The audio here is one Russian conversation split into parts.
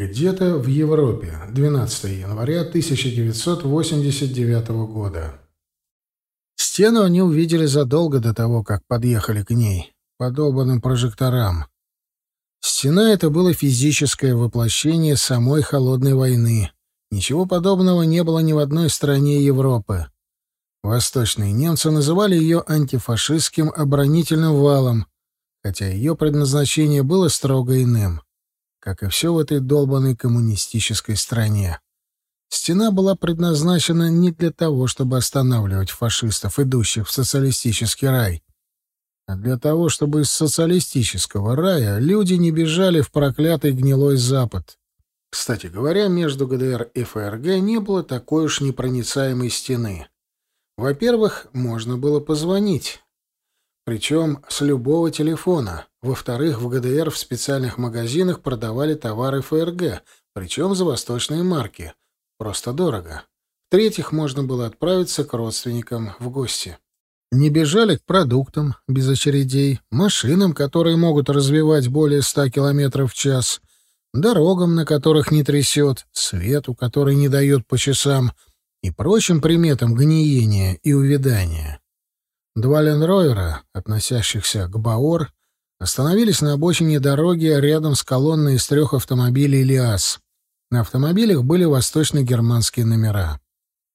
Где-то в Европе. 12 января 1989 года. Стену они увидели задолго до того, как подъехали к ней, подобранным прожекторам. Стена — это было физическое воплощение самой холодной войны. Ничего подобного не было ни в одной стране Европы. Восточные немцы называли ее антифашистским оборонительным валом, хотя ее предназначение было строго иным как и все в этой долбанной коммунистической стране. Стена была предназначена не для того, чтобы останавливать фашистов, идущих в социалистический рай, а для того, чтобы из социалистического рая люди не бежали в проклятый гнилой Запад. Кстати говоря, между ГДР и ФРГ не было такой уж непроницаемой стены. Во-первых, можно было позвонить. Причем с любого телефона. Во-вторых, в ГДР в специальных магазинах продавали товары ФРГ, причем за восточные марки. Просто дорого. В-третьих, можно было отправиться к родственникам в гости. Не бежали к продуктам без очередей, машинам, которые могут развивать более ста километров в час, дорогам, на которых не трясет, свету, который не дает по часам, и прочим приметам гниения и увядания. Два ленройера, относящихся к Баор, остановились на обочине дороги рядом с колонной из трех автомобилей «Лиаз». На автомобилях были восточно-германские номера.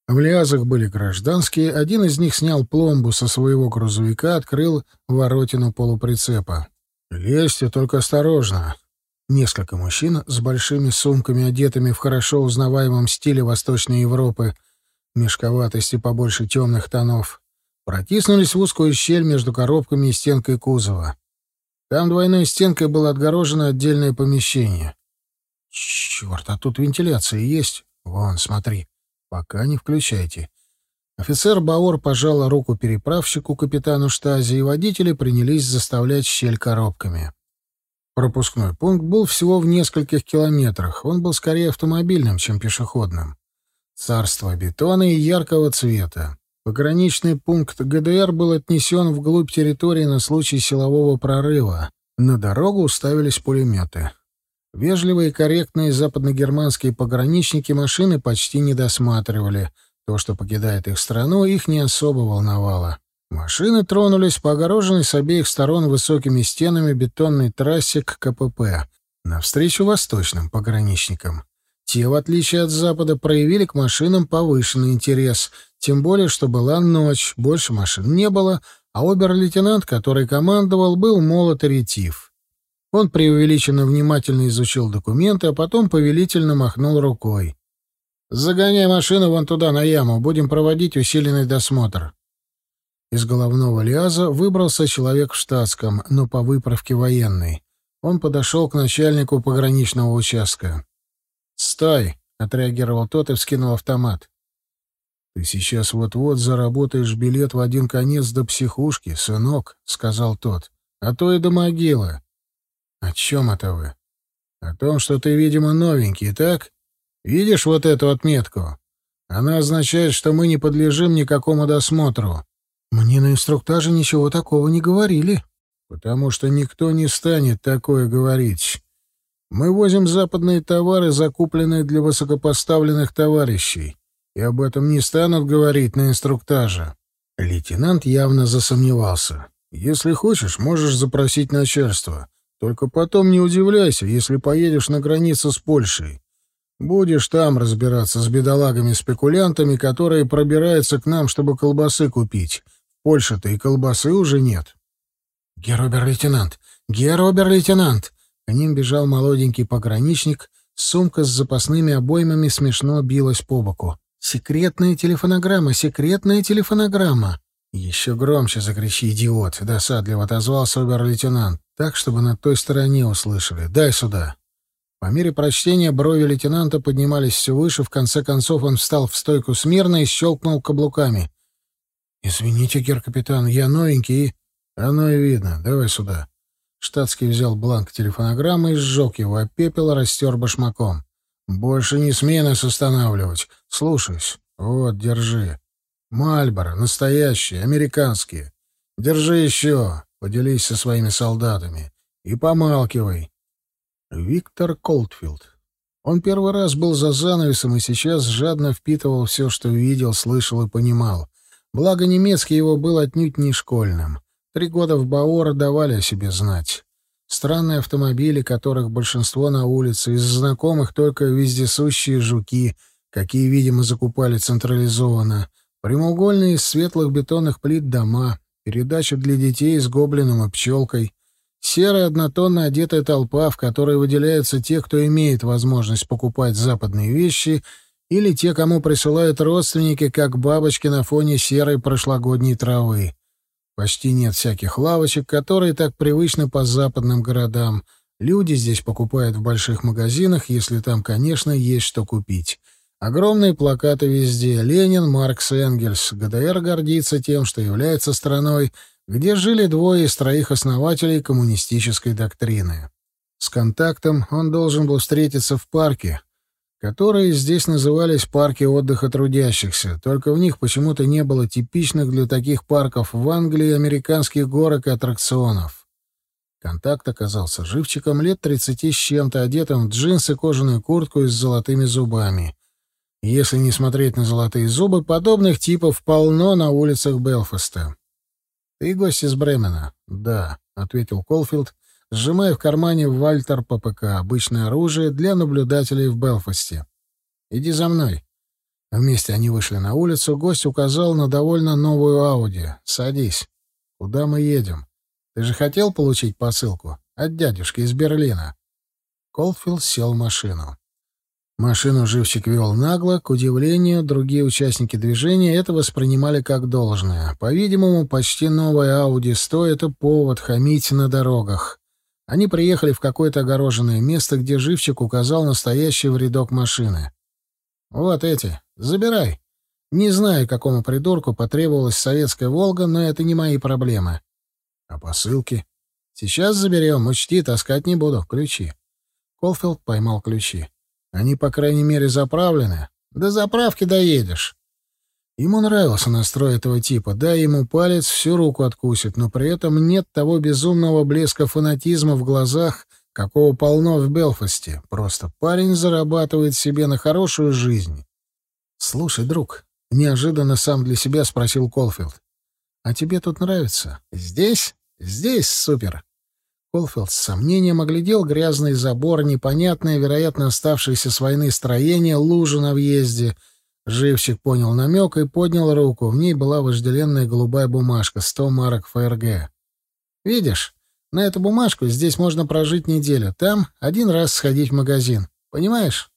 В «Лиазах» были гражданские, один из них снял пломбу со своего грузовика, открыл воротину полуприцепа. «Лезьте, только осторожно». Несколько мужчин с большими сумками, одетыми в хорошо узнаваемом стиле Восточной Европы, мешковатости побольше темных тонов, протиснулись в узкую щель между коробками и стенкой кузова. Там двойной стенкой было отгорожено отдельное помещение. Черт, а тут вентиляция есть? Вон, смотри. Пока не включайте. Офицер Баор пожал руку переправщику, капитану Штази, и водители принялись заставлять щель коробками. Пропускной пункт был всего в нескольких километрах. Он был скорее автомобильным, чем пешеходным. Царство бетона и яркого цвета. Пограничный пункт ГДР был отнесен вглубь территории на случай силового прорыва. На дорогу уставились пулеметы. Вежливые и корректные западногерманские пограничники машины почти не досматривали. То, что покидает их страну, их не особо волновало. Машины тронулись по огороженной с обеих сторон высокими стенами бетонной трассе к КПП, навстречу восточным пограничникам. Те, в отличие от Запада, проявили к машинам повышенный интерес, тем более, что была ночь, больше машин не было, а обер-лейтенант, который командовал, был молод и ретив. Он преувеличенно внимательно изучил документы, а потом повелительно махнул рукой. «Загоняй машину вон туда, на яму, будем проводить усиленный досмотр». Из головного ляза выбрался человек в штатском, но по выправке военный. Он подошел к начальнику пограничного участка. «Стой!» — отреагировал тот и вскинул автомат. «Ты сейчас вот-вот заработаешь билет в один конец до психушки, сынок», — сказал тот. «А то и до могилы». «О чем это вы?» «О том, что ты, видимо, новенький, так? Видишь вот эту отметку? Она означает, что мы не подлежим никакому досмотру». «Мне на инструктаже ничего такого не говорили». «Потому что никто не станет такое говорить. Мы возим западные товары, закупленные для высокопоставленных товарищей, и об этом не станут говорить на инструктаже. Лейтенант явно засомневался. Если хочешь, можешь запросить начальство. Только потом не удивляйся, если поедешь на границу с Польшей. Будешь там разбираться с бедолагами-спекулянтами, которые пробираются к нам, чтобы колбасы купить. В Польше-то и колбасы уже нет. Геробер-лейтенант! Геробер-лейтенант! К ним бежал молоденький пограничник, сумка с запасными обоймами смешно билась по боку. «Секретная телефонограмма! Секретная телефонограмма!» «Еще громче закричи, идиот!» — досадливо отозвался обер-лейтенант. «Так, чтобы на той стороне услышали. Дай сюда!» По мере прочтения брови лейтенанта поднимались все выше, в конце концов он встал в стойку смирно и щелкнул каблуками. «Извините, гер-капитан, я новенький «Оно и видно. Давай сюда». Штатский взял бланк телефонограммы и сжег его, а пепел растер башмаком. «Больше не смей нас останавливать. Слушаюсь. Вот, держи. Мальборо, настоящие, американские. Держи еще. Поделись со своими солдатами. И помалкивай». Виктор Колтфилд. Он первый раз был за занавесом и сейчас жадно впитывал все, что видел, слышал и понимал. Благо немецкий его был отнюдь не школьным. Три года в Баора давали о себе знать. Странные автомобили, которых большинство на улице, из знакомых только вездесущие жуки, какие, видимо, закупали централизованно, прямоугольные из светлых бетонных плит дома, передача для детей с гоблином и пчелкой, серая однотонно одетая толпа, в которой выделяются те, кто имеет возможность покупать западные вещи, или те, кому присылают родственники, как бабочки на фоне серой прошлогодней травы. Почти нет всяких лавочек, которые так привычны по западным городам. Люди здесь покупают в больших магазинах, если там, конечно, есть что купить. Огромные плакаты везде. Ленин, Маркс, Энгельс. ГДР гордится тем, что является страной, где жили двое из троих основателей коммунистической доктрины. С контактом он должен был встретиться в парке, которые здесь назывались парки отдыха трудящихся, только в них почему-то не было типичных для таких парков в Англии американских горок и аттракционов. Контакт оказался живчиком лет тридцати с чем-то, одетым в джинсы, кожаную куртку и с золотыми зубами. Если не смотреть на золотые зубы, подобных типов полно на улицах Белфаста. «Ты гость из Бремена?» «Да», — ответил Колфилд, сжимая в кармане Вальтер ППК, обычное оружие для наблюдателей в Белфасте. «Иди за мной». Вместе они вышли на улицу, гость указал на довольно новую Ауди. «Садись. Куда мы едем? Ты же хотел получить посылку? От дядюшки из Берлина». Колфилд сел в машину. Машину живчик вел нагло, к удивлению, другие участники движения это воспринимали как должное. По-видимому, почти новая Ауди 100 — это повод хамить на дорогах. Они приехали в какое-то огороженное место, где живчик указал настоящий в рядок машины. «Вот эти. Забирай. Не знаю, какому придурку потребовалась советская «Волга», но это не мои проблемы». «А посылки?» «Сейчас заберем. Учти, таскать не буду. Ключи». Колфилд поймал ключи. «Они, по крайней мере, заправлены. До заправки доедешь». Ему нравился настрой этого типа. Дай ему палец, всю руку откусит, но при этом нет того безумного блеска фанатизма в глазах, какого полно в Белфасте. Просто парень зарабатывает себе на хорошую жизнь. «Слушай, друг», — неожиданно сам для себя спросил Колфилд, «а тебе тут нравится? Здесь? Здесь супер!» Колфилд с сомнением оглядел грязный забор, непонятное, вероятно, оставшееся с войны строение, лужу на въезде — Живчик понял намек и поднял руку. В ней была вожделенная голубая бумажка, сто марок ФРГ. «Видишь, на эту бумажку здесь можно прожить неделю. Там один раз сходить в магазин. Понимаешь?»